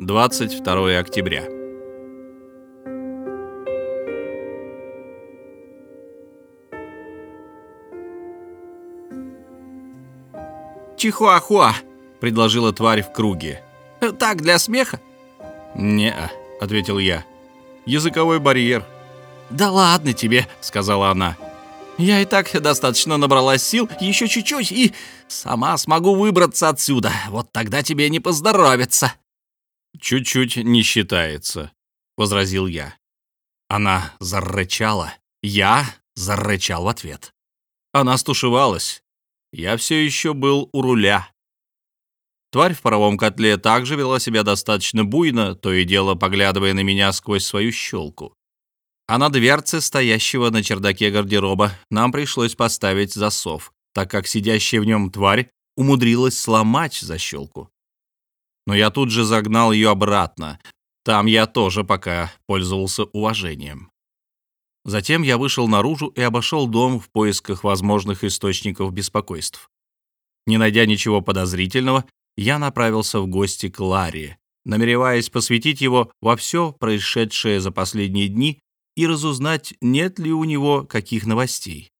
22 октября. «Чихуахуа!» — предложила тварь в круге. «Так, для смеха?» «Не-а», ответил я. «Языковой барьер». «Да ладно тебе», — сказала она. «Я и так достаточно набралась сил, еще чуть-чуть, и сама смогу выбраться отсюда. Вот тогда тебе не поздоровится». «Чуть-чуть не считается», — возразил я. Она зарычала. Я зарычал в ответ. Она стушевалась. Я все еще был у руля. Тварь в паровом котле также вела себя достаточно буйно, то и дело поглядывая на меня сквозь свою щелку. А на дверце, стоящего на чердаке гардероба, нам пришлось поставить засов, так как сидящая в нем тварь умудрилась сломать защелку. Но я тут же загнал ее обратно. Там я тоже пока пользовался уважением. Затем я вышел наружу и обошел дом в поисках возможных источников беспокойств. Не найдя ничего подозрительного, я направился в гости к Ларе, намереваясь посвятить его во все происшедшее за последние дни и разузнать, нет ли у него каких новостей.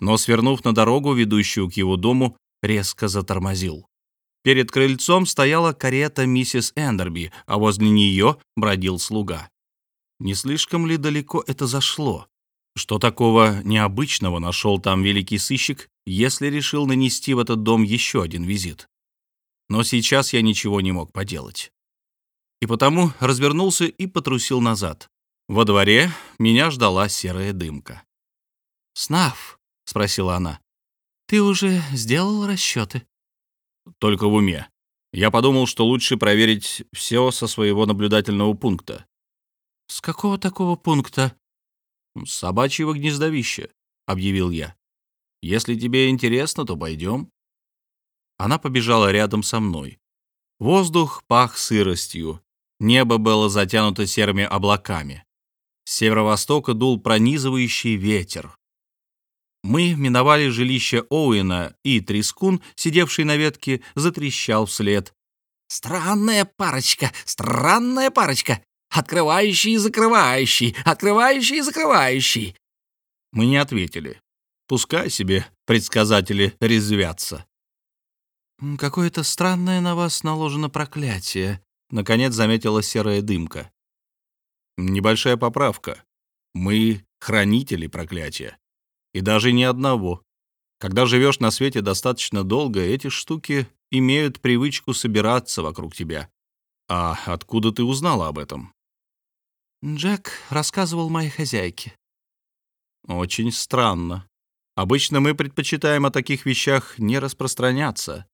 Но, свернув на дорогу, ведущую к его дому, резко затормозил. Перед крыльцом стояла карета миссис Эндерби, а возле нее бродил слуга. Не слишком ли далеко это зашло? Что такого необычного нашел там великий сыщик, если решил нанести в этот дом еще один визит? но сейчас я ничего не мог поделать. И потому развернулся и потрусил назад. Во дворе меня ждала серая дымка. «Снав?» — спросила она. «Ты уже сделал расчеты?» «Только в уме. Я подумал, что лучше проверить все со своего наблюдательного пункта». «С какого такого пункта?» «С собачьего гнездовища», — объявил я. «Если тебе интересно, то пойдем». Она побежала рядом со мной. Воздух пах сыростью. Небо было затянуто серыми облаками. С северо-востока дул пронизывающий ветер. Мы миновали жилище Оуэна, и Трискун, сидевший на ветке, затрещал вслед. «Странная парочка, странная парочка! Открывающий и закрывающий, открывающий и закрывающий!» Мы не ответили. Пускай себе предсказатели резвятся. «Какое-то странное на вас наложено проклятие», — наконец заметила серая дымка. «Небольшая поправка. Мы — хранители проклятия. И даже не одного. Когда живешь на свете достаточно долго, эти штуки имеют привычку собираться вокруг тебя. А откуда ты узнала об этом?» «Джек рассказывал моей хозяйке». «Очень странно. Обычно мы предпочитаем о таких вещах не распространяться.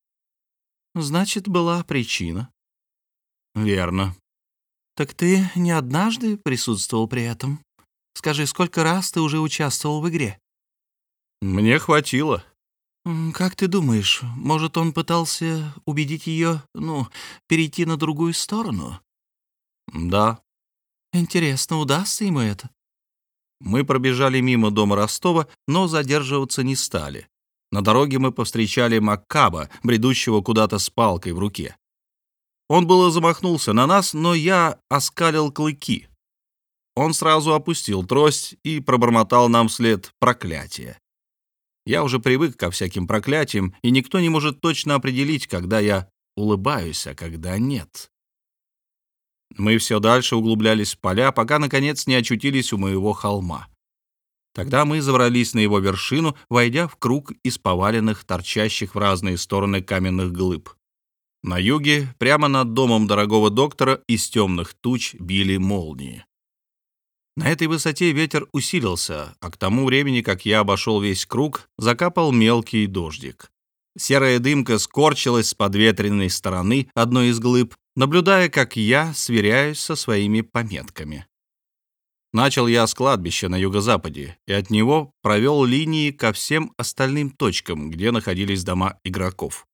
Значит, была причина. Верно. Так ты не однажды присутствовал при этом? Скажи, сколько раз ты уже участвовал в игре? Мне хватило. Как ты думаешь, может, он пытался убедить ее, ну, перейти на другую сторону? Да. Интересно, удастся ему это? Мы пробежали мимо дома Ростова, но задерживаться не стали. На дороге мы повстречали Маккаба, бредущего куда-то с палкой в руке. Он было замахнулся на нас, но я оскалил клыки. Он сразу опустил трость и пробормотал нам вслед проклятие. Я уже привык ко всяким проклятиям, и никто не может точно определить, когда я улыбаюсь, а когда нет. Мы все дальше углублялись в поля, пока, наконец, не очутились у моего холма. Тогда мы забрались на его вершину, войдя в круг из поваленных, торчащих в разные стороны каменных глыб. На юге, прямо над домом дорогого доктора, из темных туч били молнии. На этой высоте ветер усилился, а к тому времени, как я обошел весь круг, закапал мелкий дождик. Серая дымка скорчилась с подветренной стороны одной из глыб, наблюдая, как я сверяюсь со своими пометками. Начал я с кладбища на юго-западе, и от него провел линии ко всем остальным точкам, где находились дома игроков.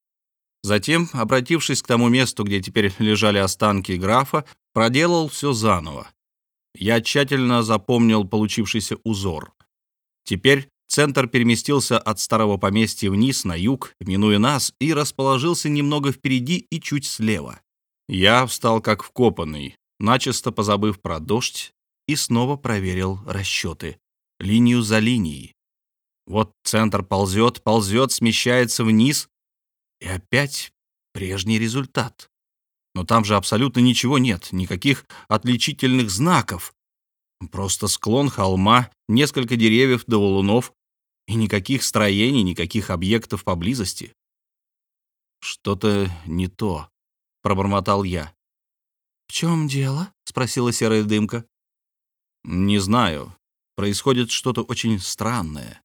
Затем, обратившись к тому месту, где теперь лежали останки графа, проделал все заново. Я тщательно запомнил получившийся узор. Теперь центр переместился от старого поместья вниз на юг, минуя нас, и расположился немного впереди и чуть слева. Я встал как вкопанный, начисто позабыв про дождь, и снова проверил расчеты, линию за линией. Вот центр ползет, ползет, смещается вниз, и опять прежний результат. Но там же абсолютно ничего нет, никаких отличительных знаков. Просто склон холма, несколько деревьев до валунов, и никаких строений, никаких объектов поблизости. «Что-то не то», — пробормотал я. «В чем дело?» — спросила серая дымка. «Не знаю. Происходит что-то очень странное.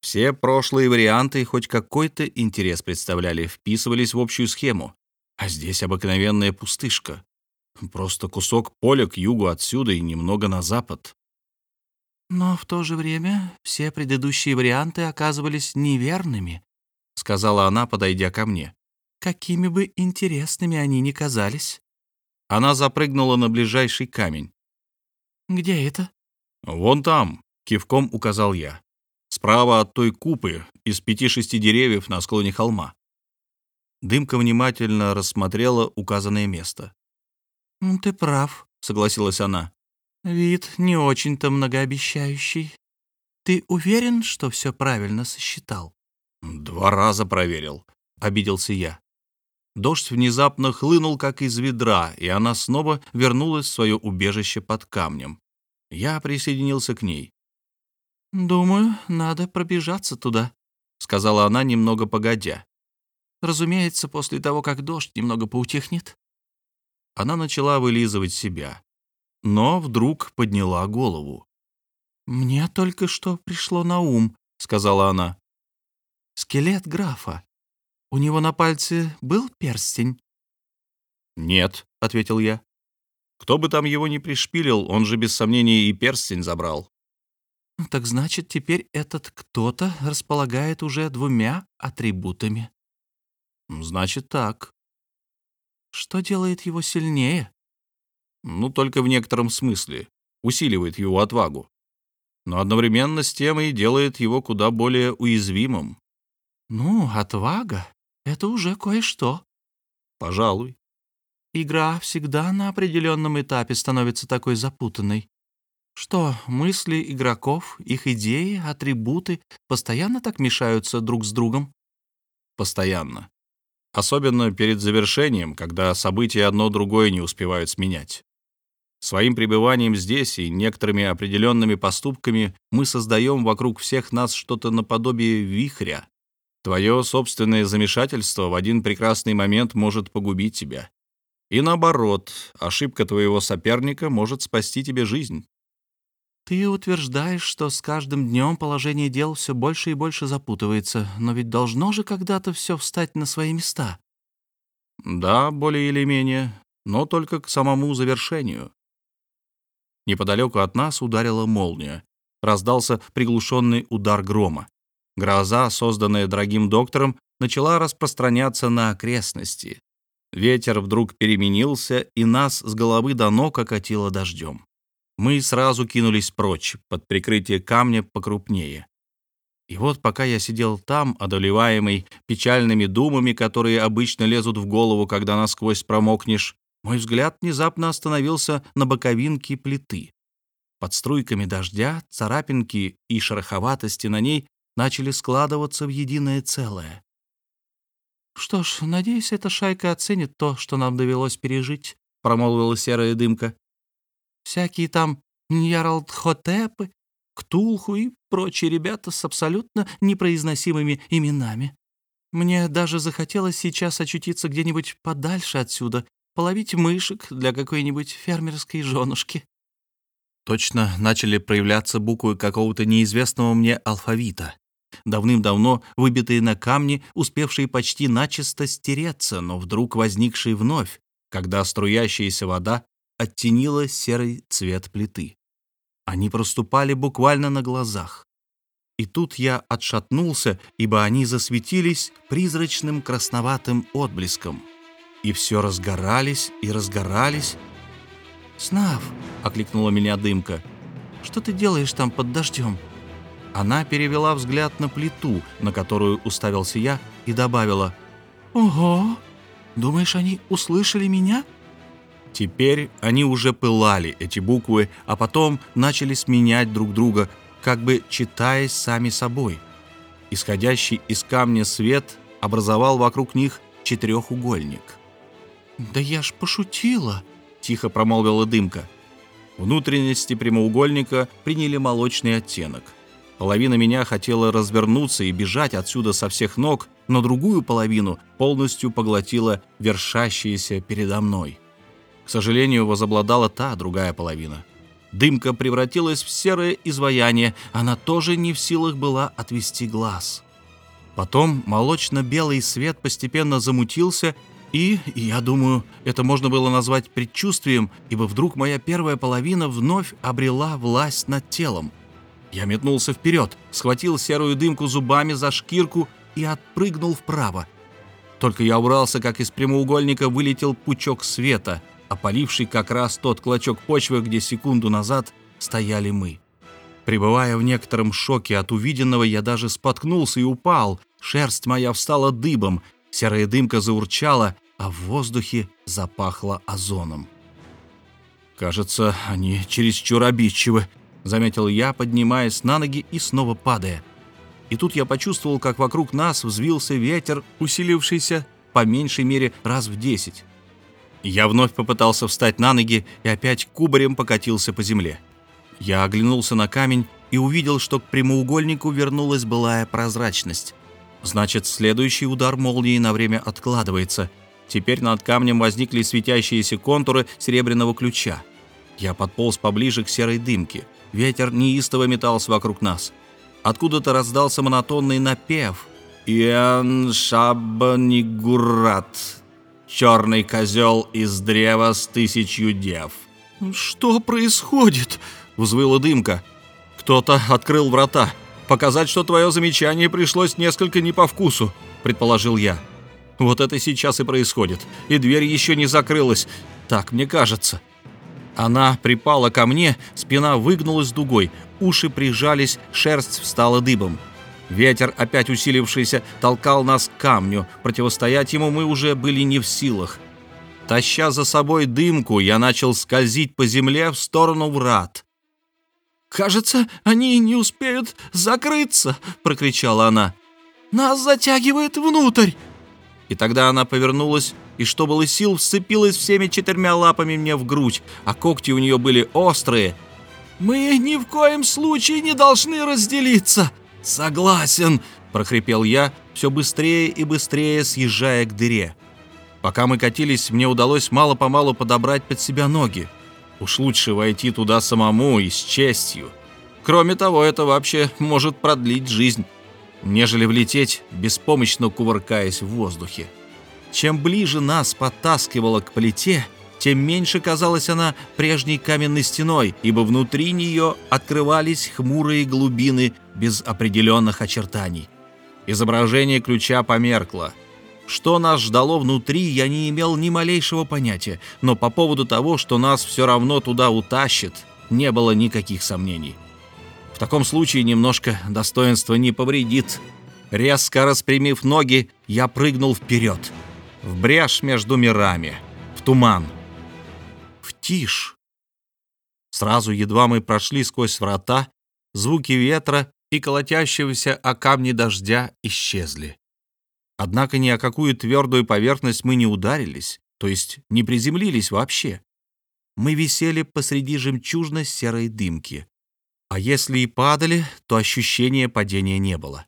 Все прошлые варианты хоть какой-то интерес представляли, вписывались в общую схему. А здесь обыкновенная пустышка. Просто кусок поля к югу отсюда и немного на запад. «Но в то же время все предыдущие варианты оказывались неверными», — сказала она, подойдя ко мне. «Какими бы интересными они ни казались». Она запрыгнула на ближайший камень. «Где это?» «Вон там», — кивком указал я. «Справа от той купы, из пяти-шести деревьев на склоне холма». Дымка внимательно рассмотрела указанное место. «Ты прав», — согласилась она. Вид не очень-то многообещающий. Ты уверен, что все правильно сосчитал? Два раза проверил, обиделся я. Дождь внезапно хлынул, как из ведра, и она снова вернулась в свое убежище под камнем. Я присоединился к ней. «Думаю, надо пробежаться туда», — сказала она немного погодя. «Разумеется, после того, как дождь немного поутихнет». Она начала вылизывать себя но вдруг подняла голову. «Мне только что пришло на ум», — сказала она. «Скелет графа. У него на пальце был перстень?» «Нет», — ответил я. «Кто бы там его ни пришпилил, он же без сомнения и перстень забрал». «Так значит, теперь этот кто-то располагает уже двумя атрибутами». «Значит, так». «Что делает его сильнее?» ну, только в некотором смысле, усиливает его отвагу. Но одновременно с тем и делает его куда более уязвимым. Ну, отвага — это уже кое-что. Пожалуй. Игра всегда на определенном этапе становится такой запутанной. Что, мысли игроков, их идеи, атрибуты постоянно так мешаются друг с другом? Постоянно. Особенно перед завершением, когда события одно другое не успевают сменять. Своим пребыванием здесь и некоторыми определенными поступками мы создаем вокруг всех нас что-то наподобие вихря. Твое собственное замешательство в один прекрасный момент может погубить тебя. И наоборот, ошибка твоего соперника может спасти тебе жизнь. Ты утверждаешь, что с каждым днем положение дел все больше и больше запутывается, но ведь должно же когда-то все встать на свои места. Да, более или менее, но только к самому завершению. Неподалеку от нас ударила молния. Раздался приглушенный удар грома. Гроза, созданная дорогим доктором, начала распространяться на окрестности. Ветер вдруг переменился, и нас с головы до ног окатило дождем. Мы сразу кинулись прочь, под прикрытие камня покрупнее. И вот пока я сидел там, одолеваемый печальными думами, которые обычно лезут в голову, когда насквозь промокнешь, мой взгляд внезапно остановился на боковинке плиты. Под струйками дождя царапинки и шероховатости на ней начали складываться в единое целое. «Что ж, надеюсь, эта шайка оценит то, что нам довелось пережить», — промолвила серая дымка. «Всякие там Ньярлдхотепы, Ктулху и прочие ребята с абсолютно непроизносимыми именами. Мне даже захотелось сейчас очутиться где-нибудь подальше отсюда половить мышек для какой-нибудь фермерской женушки. Точно начали проявляться буквы какого-то неизвестного мне алфавита, давным-давно выбитые на камне, успевшие почти начисто стереться, но вдруг возникшие вновь, когда струящаяся вода оттенила серый цвет плиты. Они проступали буквально на глазах. И тут я отшатнулся, ибо они засветились призрачным красноватым отблеском — и все разгорались и разгорались. «Снав!» — окликнула меня дымка. «Что ты делаешь там под дождем?» Она перевела взгляд на плиту, на которую уставился я, и добавила. «Ого! Думаешь, они услышали меня?» Теперь они уже пылали, эти буквы, а потом начали сменять друг друга, как бы читаясь сами собой. Исходящий из камня свет образовал вокруг них четырехугольник. «Да я ж пошутила», — тихо промолвила дымка. Внутренности прямоугольника приняли молочный оттенок. Половина меня хотела развернуться и бежать отсюда со всех ног, но другую половину полностью поглотила вершащаяся передо мной. К сожалению, возобладала та другая половина. Дымка превратилась в серое изваяние, она тоже не в силах была отвести глаз. Потом молочно-белый свет постепенно замутился, и, я думаю, это можно было назвать предчувствием, ибо вдруг моя первая половина вновь обрела власть над телом. Я метнулся вперед, схватил серую дымку зубами за шкирку и отпрыгнул вправо. Только я убрался, как из прямоугольника вылетел пучок света, опаливший как раз тот клочок почвы, где секунду назад стояли мы. Пребывая в некотором шоке от увиденного, я даже споткнулся и упал. Шерсть моя встала дыбом, серая дымка заурчала, а в воздухе запахло озоном. «Кажется, они чересчур обидчивы», — заметил я, поднимаясь на ноги и снова падая. И тут я почувствовал, как вокруг нас взвился ветер, усилившийся по меньшей мере раз в десять. Я вновь попытался встать на ноги и опять кубарем покатился по земле. Я оглянулся на камень и увидел, что к прямоугольнику вернулась былая прозрачность. Значит, следующий удар молнии на время откладывается. Теперь над камнем возникли светящиеся контуры серебряного ключа. Я подполз поближе к серой дымке. Ветер неистово метался вокруг нас. Откуда-то раздался монотонный напев. «Иэн Шабанигурат, черный козел из древа с тысячью дев». «Что происходит?» — взвыла дымка. «Кто-то открыл врата. Показать, что твое замечание пришлось несколько не по вкусу», — предположил я. «Вот это сейчас и происходит. И дверь еще не закрылась. Так мне кажется». Она припала ко мне, спина выгнулась дугой, уши прижались, шерсть встала дыбом. Ветер, опять усилившийся, толкал нас к камню. Противостоять ему мы уже были не в силах. Таща за собой дымку, я начал скользить по земле в сторону врат. «Кажется, они не успеют закрыться!» — прокричала она. «Нас затягивает внутрь!» И тогда она повернулась и, что было сил, вцепилась всеми четырьмя лапами мне в грудь, а когти у нее были острые. «Мы ни в коем случае не должны разделиться!» «Согласен!» — прохрипел я, все быстрее и быстрее съезжая к дыре. Пока мы катились, мне удалось мало-помалу подобрать под себя ноги. Уж лучше войти туда самому и с честью. Кроме того, это вообще может продлить жизнь, нежели влететь, беспомощно кувыркаясь в воздухе. Чем ближе нас подтаскивало к плите, тем меньше казалась она прежней каменной стеной, ибо внутри нее открывались хмурые глубины без определенных очертаний. Изображение ключа померкло. Что нас ждало внутри, я не имел ни малейшего понятия, но по поводу того, что нас все равно туда утащит, не было никаких сомнений. В таком случае немножко достоинства не повредит. Резко распрямив ноги, я прыгнул вперед — в брешь между мирами, в туман, в тишь. Сразу, едва мы прошли сквозь врата, звуки ветра и колотящегося о камни дождя исчезли. Однако ни о какую твердую поверхность мы не ударились, то есть не приземлились вообще. Мы висели посреди жемчужно-серой дымки. А если и падали, то ощущения падения не было.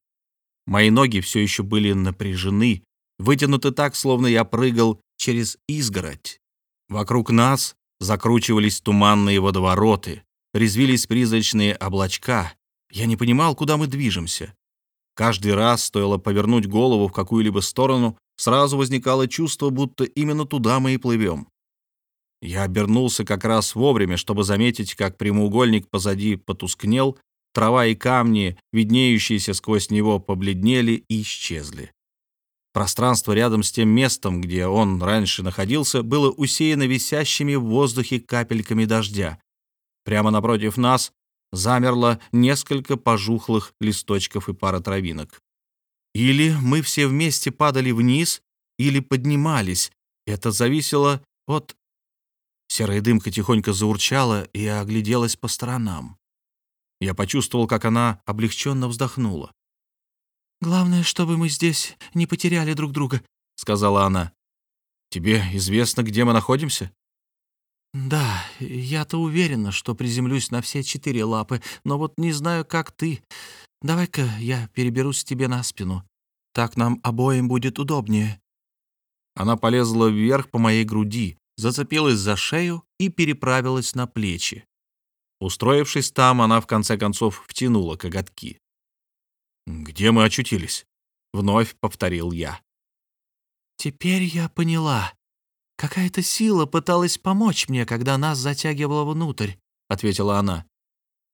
Мои ноги все еще были напряжены, вытянуты так, словно я прыгал через изгородь. Вокруг нас закручивались туманные водовороты, резвились призрачные облачка. Я не понимал, куда мы движемся. Каждый раз стоило повернуть голову в какую-либо сторону, сразу возникало чувство, будто именно туда мы и плывем. Я обернулся как раз вовремя, чтобы заметить, как прямоугольник позади потускнел, трава и камни, виднеющиеся сквозь него, побледнели и исчезли. Пространство рядом с тем местом, где он раньше находился, было усеяно висящими в воздухе капельками дождя. Прямо напротив нас замерло несколько пожухлых листочков и пара травинок. Или мы все вместе падали вниз, или поднимались. Это зависело от... Серая дымка тихонько заурчала и огляделась по сторонам. Я почувствовал, как она облегченно вздохнула. «Главное, чтобы мы здесь не потеряли друг друга», — сказала она. «Тебе известно, где мы находимся?» «Да, я-то уверена, что приземлюсь на все четыре лапы, но вот не знаю, как ты. Давай-ка я переберусь тебе на спину. Так нам обоим будет удобнее». Она полезла вверх по моей груди, зацепилась за шею и переправилась на плечи. Устроившись там, она в конце концов втянула коготки. «Где мы очутились?» — вновь повторил я. «Теперь я поняла. Какая-то сила пыталась помочь мне, когда нас затягивало внутрь», — ответила она.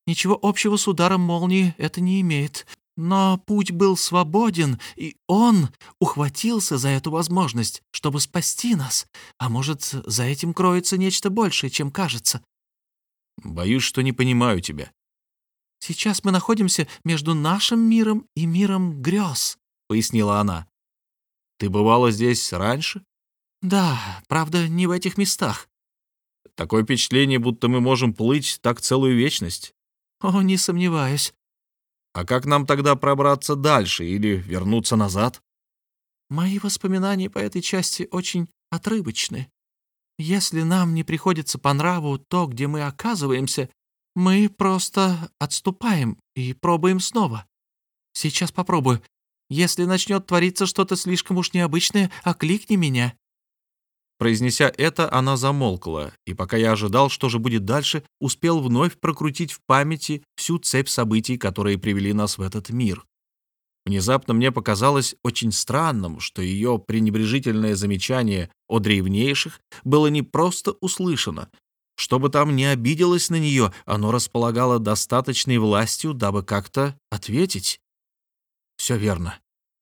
«Ничего общего с ударом молнии это не имеет. Но путь был свободен, и он ухватился за эту возможность, чтобы спасти нас. А может, за этим кроется нечто большее, чем кажется. Боюсь, что не понимаю тебя. Сейчас мы находимся между нашим миром и миром грез, пояснила она. Ты бывала здесь раньше? Да, правда, не в этих местах. Такое впечатление, будто мы можем плыть так целую вечность. О, не сомневаюсь. А как нам тогда пробраться дальше или вернуться назад? Мои воспоминания по этой части очень отрывочны. Если нам не приходится по нраву то, где мы оказываемся, мы просто отступаем и пробуем снова. Сейчас попробую. Если начнет твориться что-то слишком уж необычное, окликни меня. Произнеся это, она замолкла, и пока я ожидал, что же будет дальше, успел вновь прокрутить в памяти всю цепь событий, которые привели нас в этот мир. Внезапно мне показалось очень странным, что ее пренебрежительное замечание о древнейших было не просто услышано. Что бы там ни обиделось на нее, оно располагало достаточной властью, дабы как-то ответить. Все верно.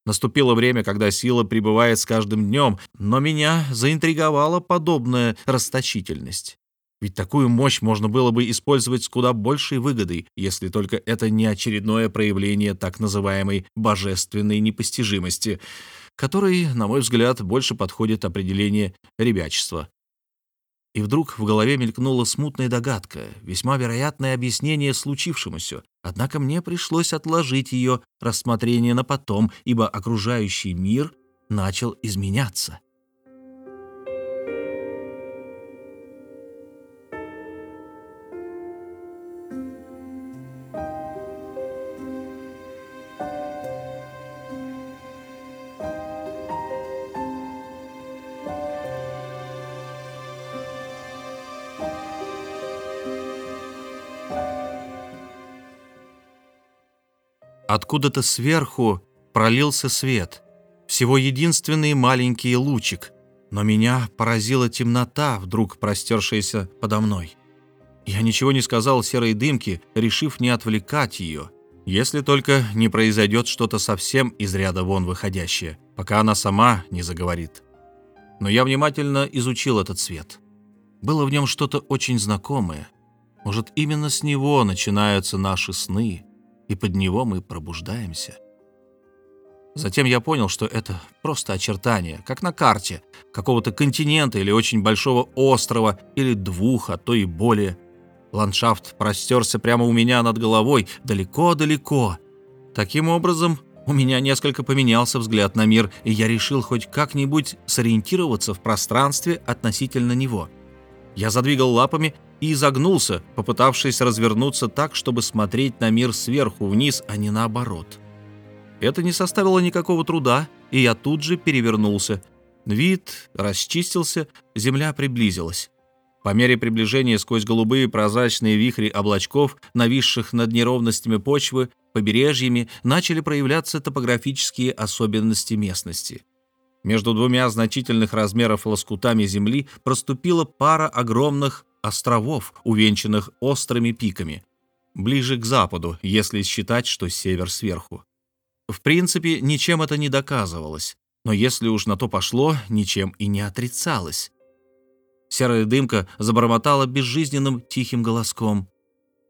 Наступило время, когда сила пребывает с каждым днем, но меня заинтриговала подобная расточительность. Ведь такую мощь можно было бы использовать с куда большей выгодой, если только это не очередное проявление так называемой божественной непостижимости, которой, на мой взгляд, больше подходит определение ребячества. И вдруг в голове мелькнула смутная догадка, весьма вероятное объяснение случившемуся. Однако мне пришлось отложить ее рассмотрение на потом, ибо окружающий мир начал изменяться. Откуда-то сверху пролился свет. Всего единственный маленький лучик. Но меня поразила темнота, вдруг простершаяся подо мной. Я ничего не сказал серой дымке, решив не отвлекать ее, если только не произойдет что-то совсем из ряда вон выходящее, пока она сама не заговорит. Но я внимательно изучил этот свет. Было в нем что-то очень знакомое. Может, именно с него начинаются наши сны, и под него мы пробуждаемся. Затем я понял, что это просто очертание, как на карте, какого-то континента или очень большого острова, или двух, а то и более. Ландшафт простерся прямо у меня над головой, далеко-далеко. Таким образом, у меня несколько поменялся взгляд на мир, и я решил хоть как-нибудь сориентироваться в пространстве относительно него. Я задвигал лапами и изогнулся, попытавшись развернуться так, чтобы смотреть на мир сверху вниз, а не наоборот. Это не составило никакого труда, и я тут же перевернулся. Вид расчистился, земля приблизилась. По мере приближения сквозь голубые прозрачные вихри облачков, нависших над неровностями почвы, побережьями, начали проявляться топографические особенности местности. Между двумя значительных размеров лоскутами земли проступила пара огромных островов, увенчанных острыми пиками, ближе к западу, если считать, что север сверху. В принципе, ничем это не доказывалось, но если уж на то пошло, ничем и не отрицалось. Серая дымка забормотала безжизненным тихим голоском.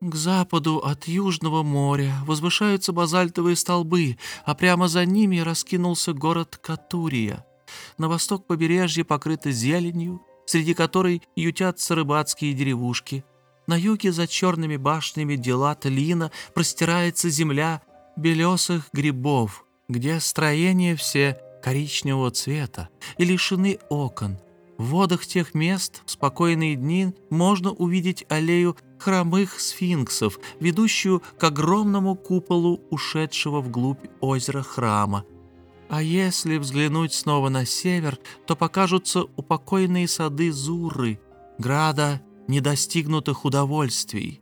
«К западу от Южного моря возвышаются базальтовые столбы, а прямо за ними раскинулся город Катурия. На восток побережье покрыто зеленью, среди которой ютятся рыбацкие деревушки. На юге за черными башнями дела Тлина простирается земля белесых грибов, где строения все коричневого цвета и лишены окон. В водах тех мест в спокойные дни можно увидеть аллею хромых сфинксов, ведущую к огромному куполу ушедшего вглубь озера храма. А если взглянуть снова на север, то покажутся упокойные сады Зуры, града недостигнутых удовольствий,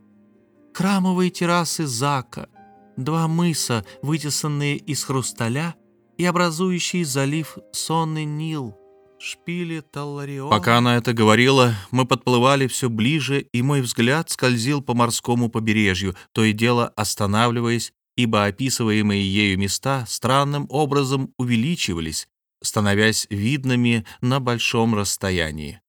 храмовые террасы Зака, два мыса, вытесанные из хрусталя и образующий залив сонный Нил, шпили Талларион. Пока она это говорила, мы подплывали все ближе, и мой взгляд скользил по морскому побережью, то и дело останавливаясь, ибо описываемые ею места странным образом увеличивались, становясь видными на большом расстоянии.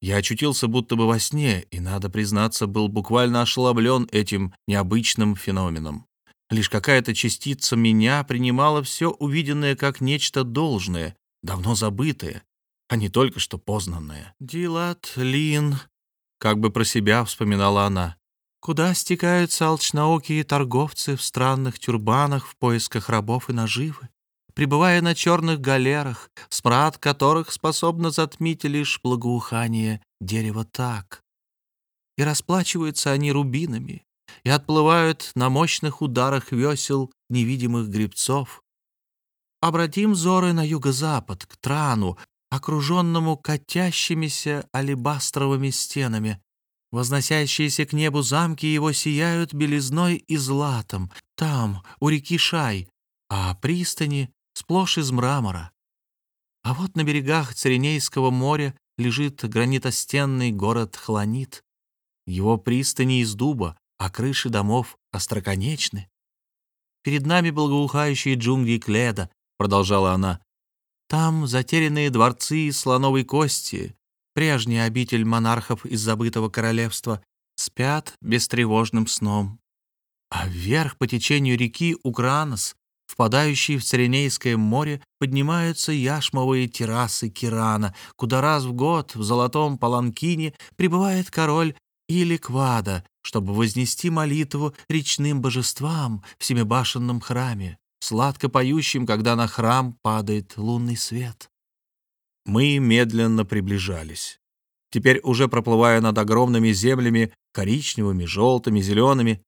Я очутился будто бы во сне, и, надо признаться, был буквально ошеломлен этим необычным феноменом. Лишь какая-то частица меня принимала все увиденное как нечто должное, давно забытое, а не только что познанное. «Дилат Лин», — как бы про себя вспоминала она, «куда стекаются алчноокие торговцы в странных тюрбанах в поисках рабов и наживы, пребывая на черных галерах, смрад которых способно затмить лишь благоухание дерева так. И расплачиваются они рубинами, и отплывают на мощных ударах весел невидимых грибцов. Обратим взоры на юго-запад, к Трану, окруженному катящимися алебастровыми стенами. Возносящиеся к небу замки его сияют белизной и златом. Там, у реки Шай, а пристани сплошь из мрамора. А вот на берегах Церенейского моря лежит гранитостенный город Хланит. Его пристани из дуба, а крыши домов остроконечны. «Перед нами благоухающие джунгли Кледа», — продолжала она. «Там затерянные дворцы из слоновой кости, прежняя обитель монархов из забытого королевства, спят бестревожным сном. А вверх по течению реки Укранос, впадающие в Церенейское море, поднимаются яшмовые террасы Кирана, куда раз в год в золотом паланкине прибывает король Иликвада, чтобы вознести молитву речным божествам в семибашенном храме, сладко поющим, когда на храм падает лунный свет. Мы медленно приближались. Теперь уже проплывая над огромными землями, коричневыми, желтыми, зелеными.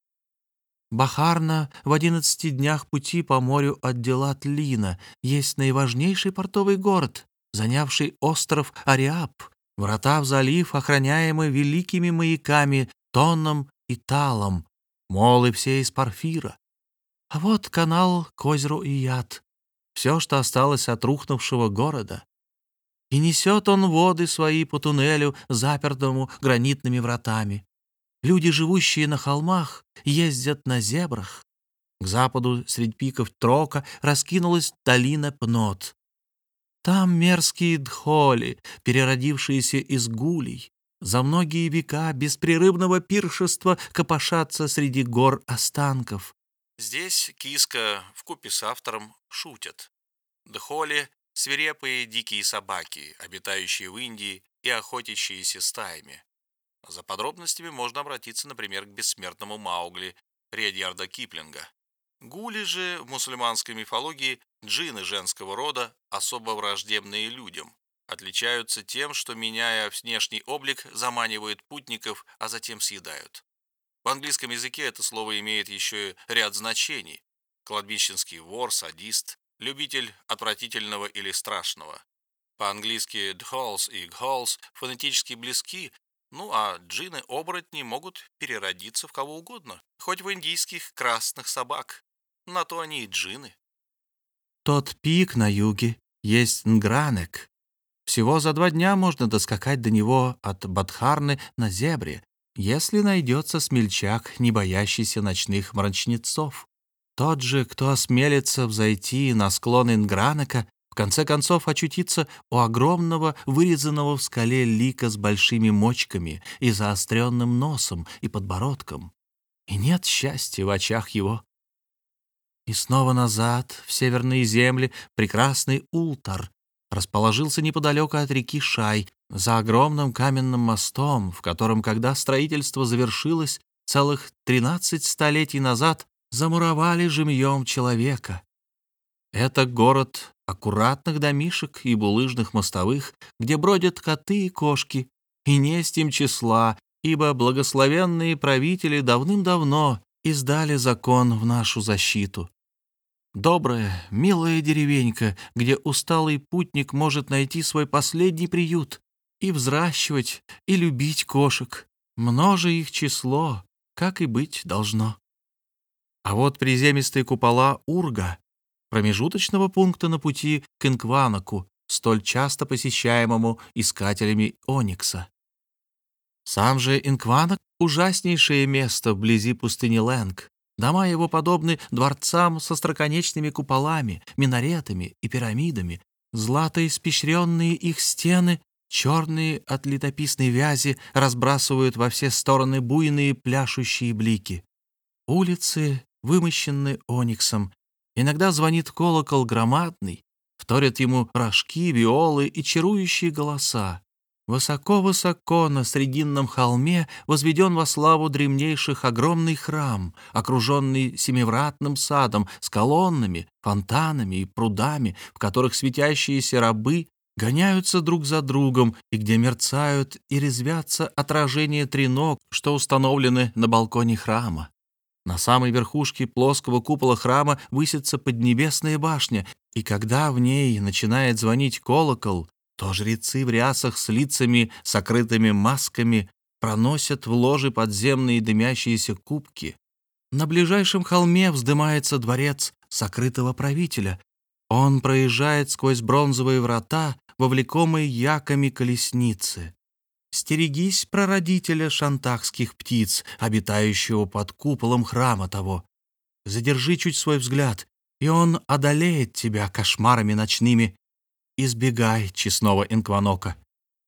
Бахарна в одиннадцати днях пути по морю от Делат-Лина есть наиважнейший портовый город, занявший остров Ариап, врата в залив, охраняемые великими маяками Тонном и Талом, молы все из парфира. А вот канал к озеру Ияд, все, что осталось от рухнувшего города. И несет он воды свои по туннелю, запертому гранитными вратами. Люди, живущие на холмах, ездят на зебрах. К западу, среди пиков Трока, раскинулась долина Пнот. Там мерзкие дхоли, переродившиеся из гулей, за многие века беспрерывного пиршества копошатся среди гор останков. Здесь киска в купе с автором шутят. Дхоли — свирепые дикие собаки, обитающие в Индии и охотящиеся стаями. За подробностями можно обратиться, например, к бессмертному Маугли Редьярда Киплинга. Гули же в мусульманской мифологии джины женского рода, особо враждебные людям, отличаются тем, что, меняя внешний облик, заманивают путников, а затем съедают. В английском языке это слово имеет еще ряд значений. Кладбищенский вор, садист, любитель отвратительного или страшного. По-английски «dhalls» и «ghalls» фонетически близки, ну а джины-оборотни могут переродиться в кого угодно, хоть в индийских красных собак. На то они и джины. Тот пик на юге есть Нгранек, всего за два дня можно доскакать до него от Бадхарны на зебре, если найдется смельчак, не боящийся ночных мрачнецов. Тот же, кто осмелится взойти на склон Ингранака, в конце концов очутится у огромного, вырезанного в скале лика с большими мочками и заостренным носом и подбородком. И нет счастья в очах его. И снова назад, в северные земли, прекрасный Ултар, расположился неподалеку от реки Шай, за огромным каменным мостом, в котором, когда строительство завершилось, целых 13 столетий назад замуровали жемьем человека. Это город аккуратных домишек и булыжных мостовых, где бродят коты и кошки, и не с тем числа, ибо благословенные правители давным-давно издали закон в нашу защиту. Добрая, милая деревенька, где усталый путник может найти свой последний приют и взращивать, и любить кошек, множе их число, как и быть должно. А вот приземистые купола Урга, промежуточного пункта на пути к Инкванаку, столь часто посещаемому искателями Оникса. Сам же Инкванак — ужаснейшее место вблизи пустыни Лэнг. Дома его подобны дворцам со строконечными куполами, минаретами и пирамидами. Злато испещренные их стены, черные от летописной вязи, разбрасывают во все стороны буйные пляшущие блики. Улицы вымощены ониксом. Иногда звонит колокол громадный, вторят ему рожки, виолы и чарующие голоса. Высоко-высоко на срединном холме возведен во славу древнейших огромный храм, окруженный семивратным садом с колоннами, фонтанами и прудами, в которых светящиеся рабы гоняются друг за другом и где мерцают и резвятся отражения треног, что установлены на балконе храма. На самой верхушке плоского купола храма высится поднебесная башня, и когда в ней начинает звонить колокол, то жрецы в рясах с лицами, сокрытыми масками, проносят в ложи подземные дымящиеся кубки. На ближайшем холме вздымается дворец сокрытого правителя. Он проезжает сквозь бронзовые врата, вовлекомые яками колесницы. Стерегись прародителя шантахских птиц, обитающего под куполом храма того. Задержи чуть свой взгляд, и он одолеет тебя кошмарами ночными избегай честного инкванока.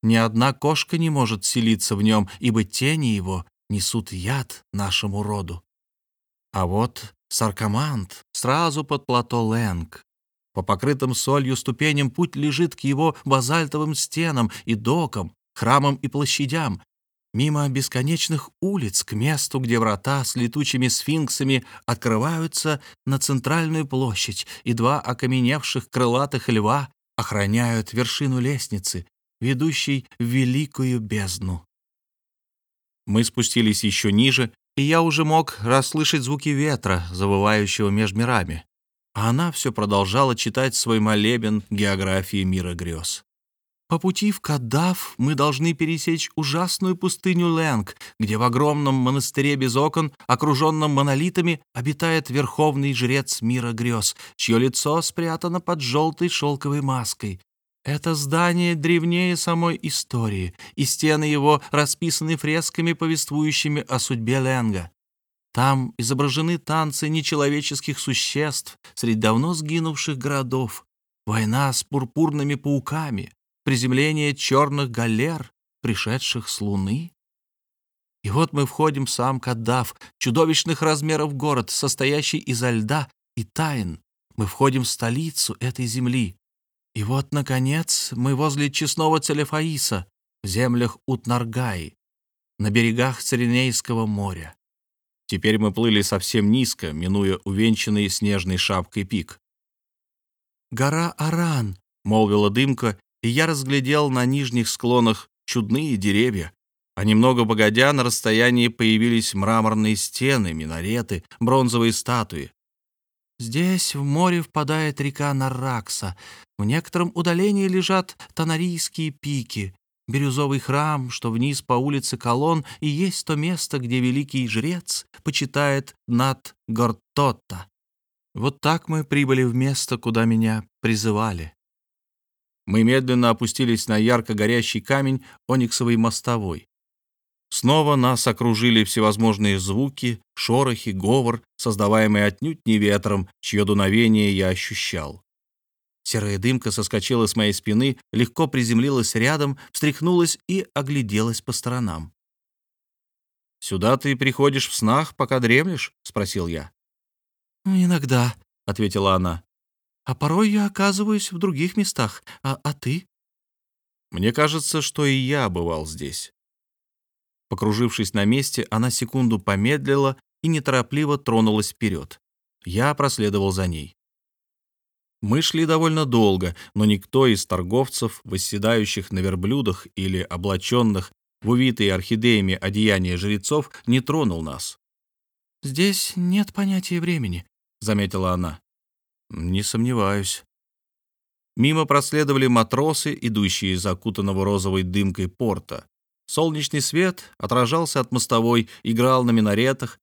Ни одна кошка не может селиться в нем, ибо тени его несут яд нашему роду. А вот Саркоманд сразу под плато Лэнг. По покрытым солью ступеням путь лежит к его базальтовым стенам и докам, храмам и площадям, мимо бесконечных улиц к месту, где врата с летучими сфинксами открываются на центральную площадь, и два окаменевших крылатых льва охраняют вершину лестницы, ведущей в великую бездну. Мы спустились еще ниже, и я уже мог расслышать звуки ветра, завывающего меж мирами. А она все продолжала читать свой молебен географии мира грез. По пути в Кадав мы должны пересечь ужасную пустыню Лэнг, где в огромном монастыре без окон, окруженном монолитами, обитает верховный жрец мира грез, чье лицо спрятано под желтой шелковой маской. Это здание древнее самой истории, и стены его расписаны фресками, повествующими о судьбе Ленга. Там изображены танцы нечеловеческих существ среди давно сгинувших городов, война с пурпурными пауками, приземление черных галер, пришедших с Луны. И вот мы входим в сам Кадав, чудовищных размеров город, состоящий изо льда и тайн. Мы входим в столицу этой земли. И вот, наконец, мы возле честного Целефаиса, в землях Утнаргаи, на берегах Циринейского моря. Теперь мы плыли совсем низко, минуя увенчанный снежной шапкой пик. «Гора Аран», — молвила дымка и я разглядел на нижних склонах чудные деревья, а немного погодя на расстоянии появились мраморные стены, минареты, бронзовые статуи. Здесь в море впадает река Наракса. В некотором удалении лежат тонарийские пики, бирюзовый храм, что вниз по улице Колон, и есть то место, где великий жрец почитает над Гортотта. Вот так мы прибыли в место, куда меня призывали. Мы медленно опустились на ярко горящий камень ониксовой мостовой. Снова нас окружили всевозможные звуки, шорохи, говор, создаваемые отнюдь не ветром, чье дуновение я ощущал. Серая дымка соскочила с моей спины, легко приземлилась рядом, встряхнулась и огляделась по сторонам. «Сюда ты приходишь в снах, пока дремлешь?» — спросил я. «Иногда», — ответила она. А порой я оказываюсь в других местах. А, а ты?» Мне кажется, что и я бывал здесь. Покружившись на месте, она секунду помедлила и неторопливо тронулась вперед. Я проследовал за ней. Мы шли довольно долго, но никто из торговцев, восседающих на верблюдах или облаченных в увитые орхидеями одеяния жрецов, не тронул нас. «Здесь нет понятия времени», — заметила она. «Не сомневаюсь». Мимо проследовали матросы, идущие из окутанного розовой дымкой порта. Солнечный свет отражался от мостовой, играл на минаретах.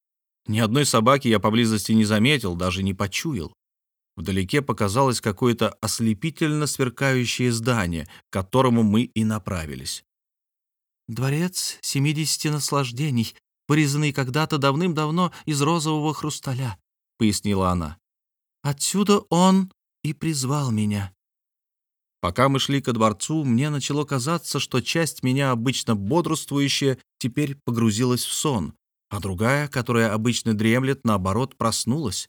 Ни одной собаки я поблизости не заметил, даже не почуял. Вдалеке показалось какое-то ослепительно сверкающее здание, к которому мы и направились. «Дворец семидесяти наслаждений, вырезанный когда-то давным-давно из розового хрусталя», — пояснила она. «Отсюда он и призвал меня». Пока мы шли ко дворцу, мне начало казаться, что часть меня, обычно бодрствующая, теперь погрузилась в сон, а другая, которая обычно дремлет, наоборот, проснулась.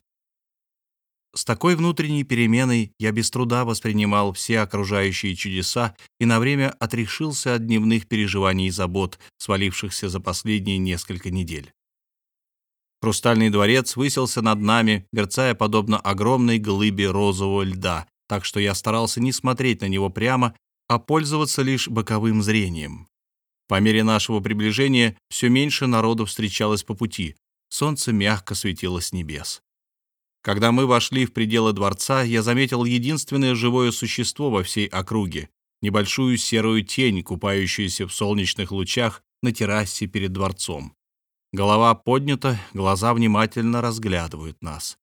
С такой внутренней переменой я без труда воспринимал все окружающие чудеса и на время отрешился от дневных переживаний и забот, свалившихся за последние несколько недель. Хрустальный дворец высился над нами, мерцая подобно огромной глыбе розового льда, так что я старался не смотреть на него прямо, а пользоваться лишь боковым зрением. По мере нашего приближения все меньше народу встречалось по пути. Солнце мягко светило с небес. Когда мы вошли в пределы дворца, я заметил единственное живое существо во всей округе — небольшую серую тень, купающуюся в солнечных лучах на террасе перед дворцом. Голова поднята, глаза внимательно разглядывают нас.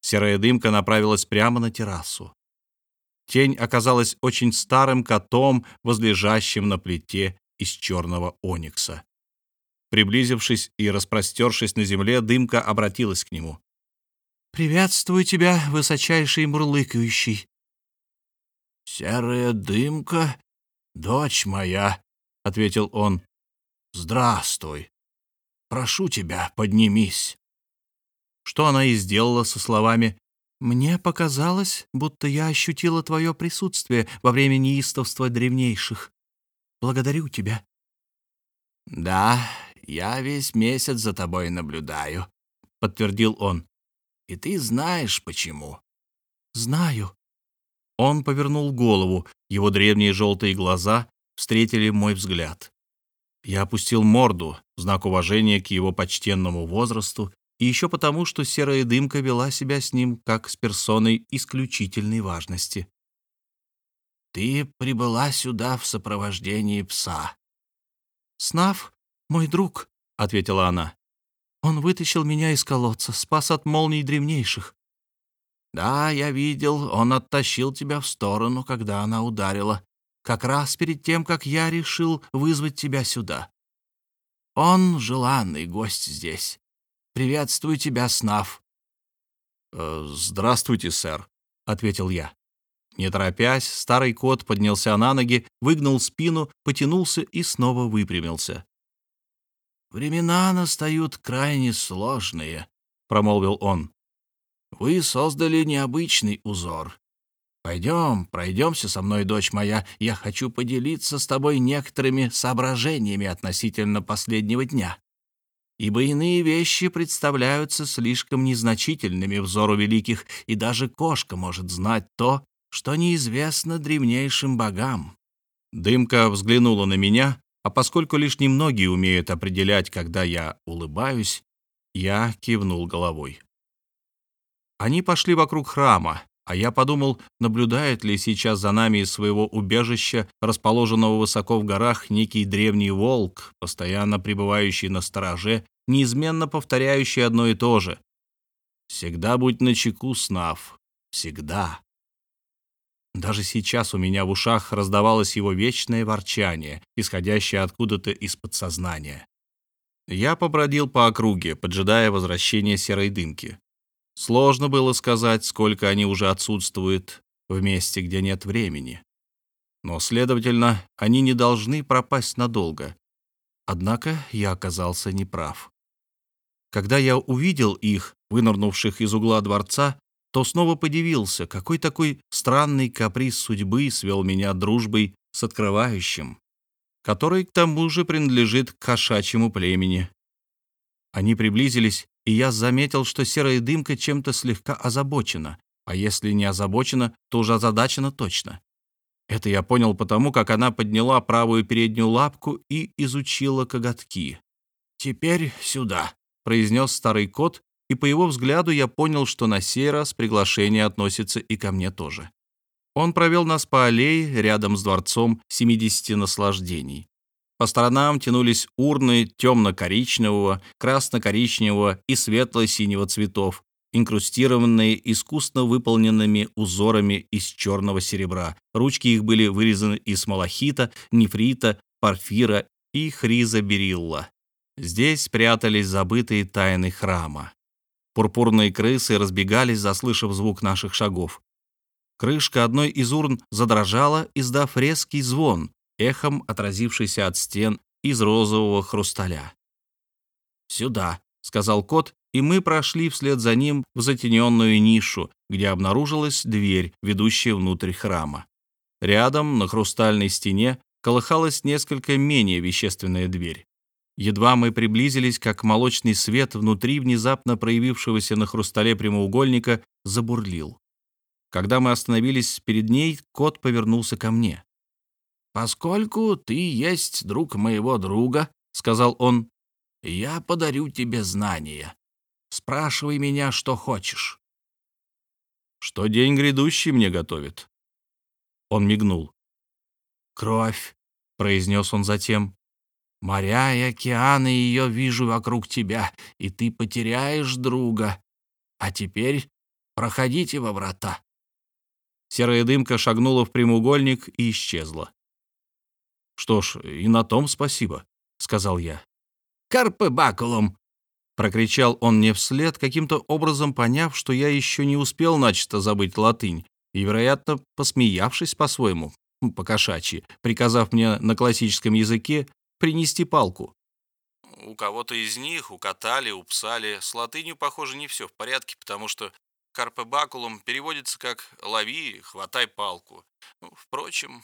Серая дымка направилась прямо на террасу. Тень оказалась очень старым котом, возлежащим на плите из черного оникса. Приблизившись и распростершись на земле, дымка обратилась к нему. «Приветствую тебя, высочайший мурлыкающий». «Серая дымка, дочь моя», — ответил он. «Здравствуй. Прошу тебя, поднимись». Что она и сделала со словами «Мне показалось, будто я ощутила твое присутствие во время неистовства древнейших. Благодарю тебя». «Да, я весь месяц за тобой наблюдаю», — подтвердил он. И ты знаешь почему. Знаю. Он повернул голову, его древние желтые глаза встретили мой взгляд. Я опустил морду, знак уважения к его почтенному возрасту, и еще потому, что серая дымка вела себя с ним как с персоной исключительной важности. «Ты прибыла сюда в сопровождении пса». «Снав, мой друг», — ответила она. Он вытащил меня из колодца, спас от молний древнейших. Да, я видел, он оттащил тебя в сторону, когда она ударила, как раз перед тем, как я решил вызвать тебя сюда. Он желанный гость здесь. Приветствую тебя, Снав. «Э, «Здравствуйте, сэр», — ответил я. Не торопясь, старый кот поднялся на ноги, выгнул спину, потянулся и снова выпрямился. «Времена настают крайне сложные», — промолвил он. «Вы создали необычный узор. Пойдем, пройдемся со мной, дочь моя. Я хочу поделиться с тобой некоторыми соображениями относительно последнего дня. Ибо иные вещи представляются слишком незначительными взору великих, и даже кошка может знать то, что неизвестно древнейшим богам». Дымка взглянула на меня, а поскольку лишь немногие умеют определять, когда я улыбаюсь, я кивнул головой. Они пошли вокруг храма, а я подумал, наблюдает ли сейчас за нами из своего убежища, расположенного высоко в горах, некий древний волк, постоянно пребывающий на стороже, неизменно повторяющий одно и то же. «Всегда будь начеку, Снав, всегда». Даже сейчас у меня в ушах раздавалось его вечное ворчание, исходящее откуда-то из подсознания. Я побродил по округе, поджидая возвращения серой дымки. Сложно было сказать, сколько они уже отсутствуют в месте, где нет времени. Но, следовательно, они не должны пропасть надолго. Однако я оказался неправ. Когда я увидел их, вынырнувших из угла дворца, то снова подивился, какой такой странный каприз судьбы свел меня дружбой с открывающим, который к тому же принадлежит к кошачьему племени. Они приблизились, и я заметил, что серая дымка чем-то слегка озабочена, а если не озабочена, то уже озадачена точно. Это я понял потому, как она подняла правую переднюю лапку и изучила коготки. «Теперь сюда», — произнес старый кот, и по его взгляду я понял, что на сей раз приглашение относится и ко мне тоже. Он провел нас по аллее рядом с дворцом 70 наслаждений. По сторонам тянулись урны темно-коричневого, красно-коричневого и светло-синего цветов, инкрустированные искусно выполненными узорами из черного серебра. Ручки их были вырезаны из малахита, нефрита, порфира и хризоберилла. Здесь прятались забытые тайны храма. Пурпурные крысы разбегались, заслышав звук наших шагов. Крышка одной из урн задрожала, издав резкий звон, эхом отразившийся от стен из розового хрусталя. «Сюда», — сказал кот, и мы прошли вслед за ним в затененную нишу, где обнаружилась дверь, ведущая внутрь храма. Рядом, на хрустальной стене, колыхалась несколько менее вещественная дверь. Едва мы приблизились, как молочный свет внутри внезапно проявившегося на хрустале прямоугольника забурлил. Когда мы остановились перед ней, кот повернулся ко мне. «Поскольку ты есть друг моего друга», — сказал он, — «я подарю тебе знания. Спрашивай меня, что хочешь». «Что день грядущий мне готовит?» Он мигнул. «Кровь», — произнес он затем. «Моря и океаны ее вижу вокруг тебя, и ты потеряешь друга. А теперь проходите во врата». Серая дымка шагнула в прямоугольник и исчезла. «Что ж, и на том спасибо», — сказал я. «Карпе бакулум», — прокричал он мне вслед, каким-то образом поняв, что я еще не успел начисто забыть латынь, и, вероятно, посмеявшись по-своему, по-кошачьи, приказав мне на классическом языке принести палку. У кого-то из них, у Катали, у Псали, с латынью, похоже, не все в порядке, потому что «карпе бакулум» переводится как «лови, хватай палку». Ну, впрочем...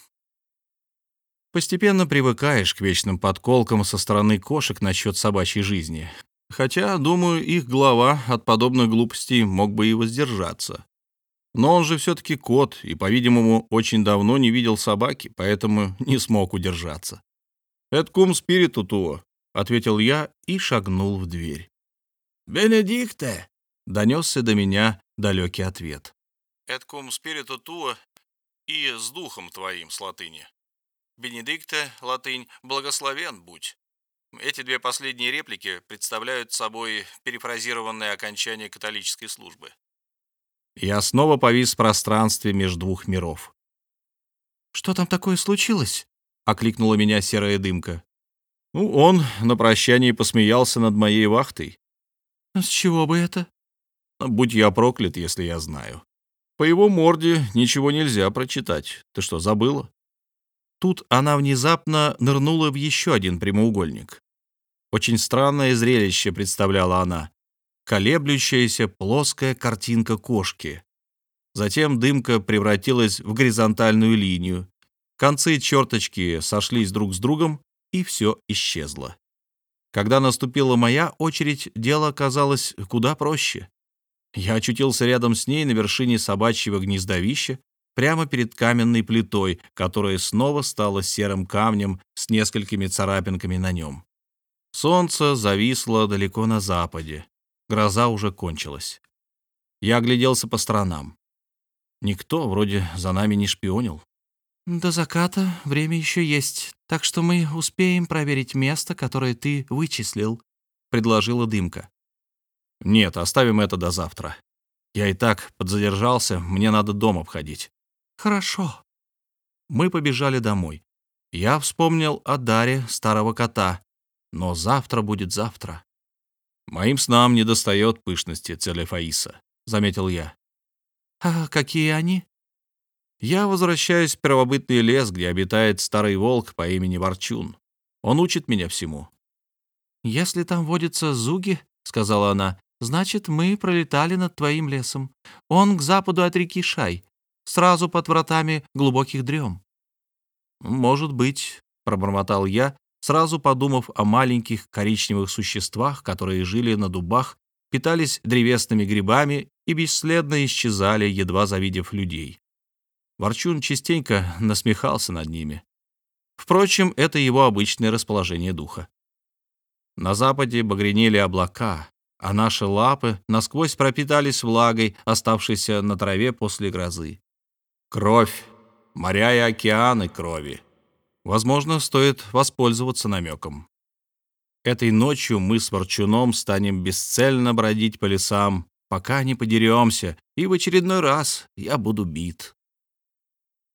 Постепенно привыкаешь к вечным подколкам со стороны кошек насчет собачьей жизни, Хотя, думаю, их глава от подобных глупостей мог бы и воздержаться. Но он же все-таки кот и, по-видимому, очень давно не видел собаки, поэтому не смог удержаться. «Это кум спириту туо», — ответил я и шагнул в дверь. «Бенедикте!» — донесся до меня далекий ответ. «Это кум спириту туо и с духом твоим с латыни. Бенедикте, латынь, благословен будь. Эти две последние реплики представляют собой перефразированное окончание католической службы. Я снова повис в пространстве между двух миров. «Что там такое случилось?» — окликнула меня серая дымка. Ну, он на прощании посмеялся над моей вахтой. «С чего бы это?» «Будь я проклят, если я знаю. По его морде ничего нельзя прочитать. Ты что, забыла?» Тут она внезапно нырнула в еще один прямоугольник. Очень странное зрелище представляла она. Колеблющаяся плоская картинка кошки. Затем дымка превратилась в горизонтальную линию. Концы черточки сошлись друг с другом, и все исчезло. Когда наступила моя очередь, дело оказалось куда проще. Я очутился рядом с ней на вершине собачьего гнездовища, прямо перед каменной плитой, которая снова стала серым камнем с несколькими царапинками на нем. Солнце зависло далеко на западе. Гроза уже кончилась. Я огляделся по сторонам. Никто вроде за нами не шпионил. «До заката время еще есть, так что мы успеем проверить место, которое ты вычислил», — предложила Дымка. «Нет, оставим это до завтра. Я и так подзадержался, мне надо дом обходить». «Хорошо». Мы побежали домой. Я вспомнил о даре старого кота, но завтра будет завтра. Моим снам не достает пышности Целефаиса, заметил я. А какие они? Я возвращаюсь в первобытный лес, где обитает старый волк по имени Ворчун. Он учит меня всему. «Если там водятся зуги, — сказала она, Значит, мы пролетали над твоим лесом. Он к западу от реки Шай, сразу под вратами глубоких дрем. «Может быть», — пробормотал я, сразу подумав о маленьких коричневых существах, которые жили на дубах, питались древесными грибами и бесследно исчезали, едва завидев людей. Ворчун частенько насмехался над ними. Впрочем, это его обычное расположение духа. На западе багренели облака, а наши лапы насквозь пропитались влагой, оставшейся на траве после грозы. Кровь, моря и океаны крови. Возможно, стоит воспользоваться намеком. Этой ночью мы с Ворчуном станем бесцельно бродить по лесам, пока не подеремся, и в очередной раз я буду бит.